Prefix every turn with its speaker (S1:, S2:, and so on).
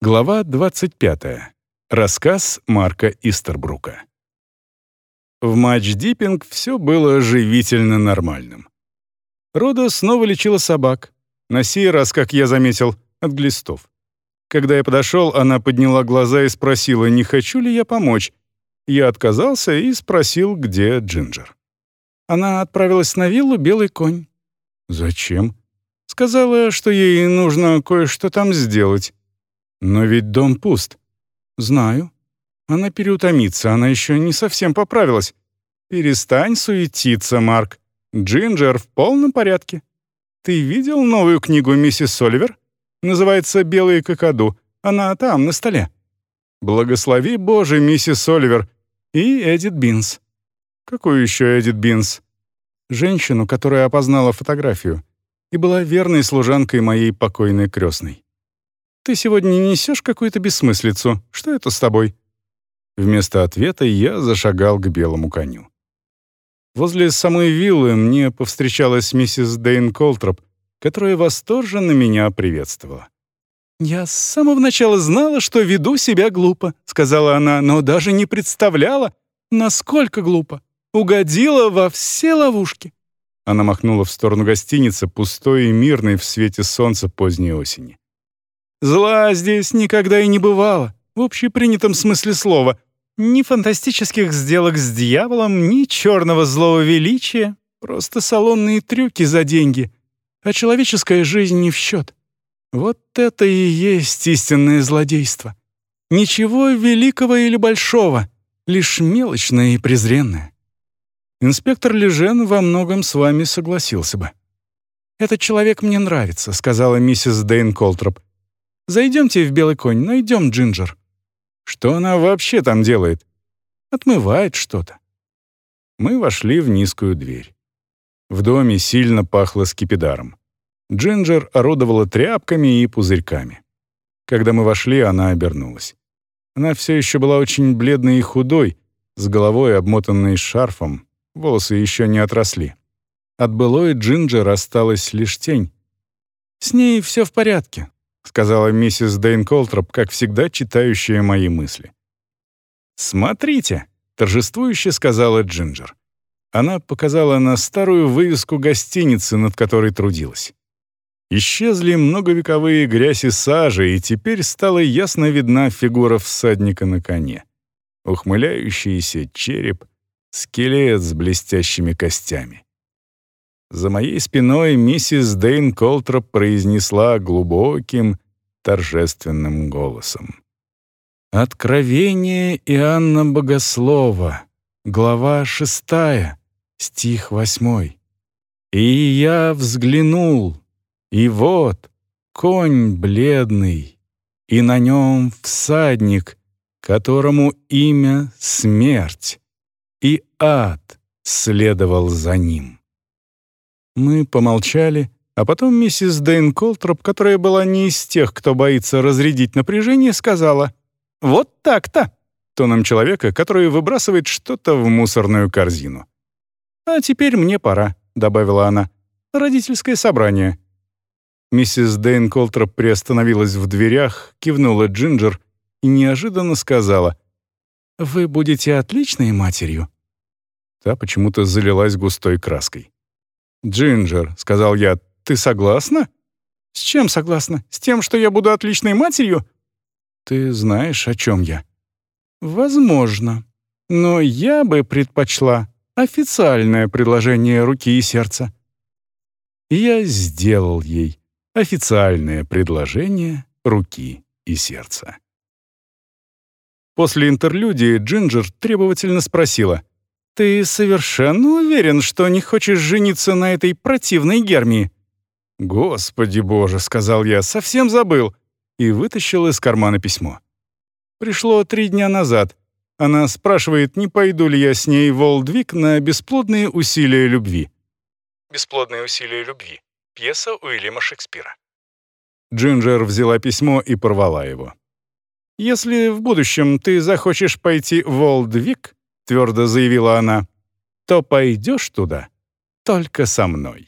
S1: Глава 25. Рассказ Марка Истербрука. В матч-диппинг все было живительно нормальным. Рода снова лечила собак. На сей раз, как я заметил, от глистов. Когда я подошел, она подняла глаза и спросила, не хочу ли я помочь. Я отказался и спросил, где Джинджер. Она отправилась на виллу «Белый конь». «Зачем?» Сказала, что ей нужно кое-что там сделать. «Но ведь дом пуст». «Знаю». Она переутомится, она еще не совсем поправилась. «Перестань суетиться, Марк. Джинджер в полном порядке. Ты видел новую книгу миссис Соливер? Называется «Белые какаду». Она там, на столе. Благослови Боже, миссис Соливер и Эдит Бинс. Какую еще Эдит Бинс? Женщину, которая опознала фотографию и была верной служанкой моей покойной крестной. Ты сегодня несешь какую-то бессмыслицу. Что это с тобой?» Вместо ответа я зашагал к белому коню. Возле самой виллы мне повстречалась миссис Дейн Колтроп, которая восторженно меня приветствовала. «Я с самого начала знала, что веду себя глупо», — сказала она, «но даже не представляла, насколько глупо. Угодила во все ловушки». Она махнула в сторону гостиницы, пустой и мирной в свете солнца поздней осени. Зла здесь никогда и не бывало, в общепринятом смысле слова. Ни фантастических сделок с дьяволом, ни черного злого величия, просто салонные трюки за деньги. А человеческая жизнь не в счет. Вот это и есть истинное злодейство. Ничего великого или большого, лишь мелочное и презренное. Инспектор Лежен во многом с вами согласился бы. «Этот человек мне нравится», — сказала миссис Дейн Колтроп. Зайдемте в Белый конь, найдем Джинджер». «Что она вообще там делает?» «Отмывает что-то». Мы вошли в низкую дверь. В доме сильно пахло скипидаром. Джинджер орудовала тряпками и пузырьками. Когда мы вошли, она обернулась. Она все еще была очень бледной и худой, с головой обмотанной шарфом, волосы еще не отросли. От былой Джинджер осталась лишь тень. «С ней все в порядке сказала миссис Дэйн Колтроп, как всегда читающая мои мысли. «Смотрите», — торжествующе сказала Джинджер. Она показала на старую вывеску гостиницы, над которой трудилась. Исчезли многовековые грязь и сажа, и теперь стала ясно видна фигура всадника на коне. Ухмыляющийся череп, скелет с блестящими костями. За моей спиной миссис Дейн Колтроп произнесла глубоким, торжественным голосом. Откровение Иоанна Богослова, глава 6, стих 8. «И я взглянул, и вот конь бледный, и на нем всадник, которому имя — смерть, и ад следовал за ним». Мы помолчали, а потом миссис Дэйн Колтроп, которая была не из тех, кто боится разрядить напряжение, сказала «Вот так-то!» тоном человека, который выбрасывает что-то в мусорную корзину. «А теперь мне пора», — добавила она. «Родительское собрание». Миссис Дэйн Колтроп приостановилась в дверях, кивнула Джинджер и неожиданно сказала «Вы будете отличной матерью». Та почему-то залилась густой краской. «Джинджер», — сказал я, — «ты согласна?» «С чем согласна? С тем, что я буду отличной матерью?» «Ты знаешь, о чем я?» «Возможно. Но я бы предпочла официальное предложение руки и сердца». я сделал ей официальное предложение руки и сердца. После интерлюдии Джинджер требовательно спросила, «Ты совершенно уверен, что не хочешь жениться на этой противной Гермии?» «Господи боже», — сказал я, — «совсем забыл» и вытащил из кармана письмо. Пришло три дня назад. Она спрашивает, не пойду ли я с ней в Олдвик на бесплодные усилия любви. «Бесплодные усилия любви» — пьеса Уильяма Шекспира. Джинджер взяла письмо и порвала его. «Если в будущем ты захочешь пойти в Олдвик, твердо заявила она, то пойдешь туда только со мной.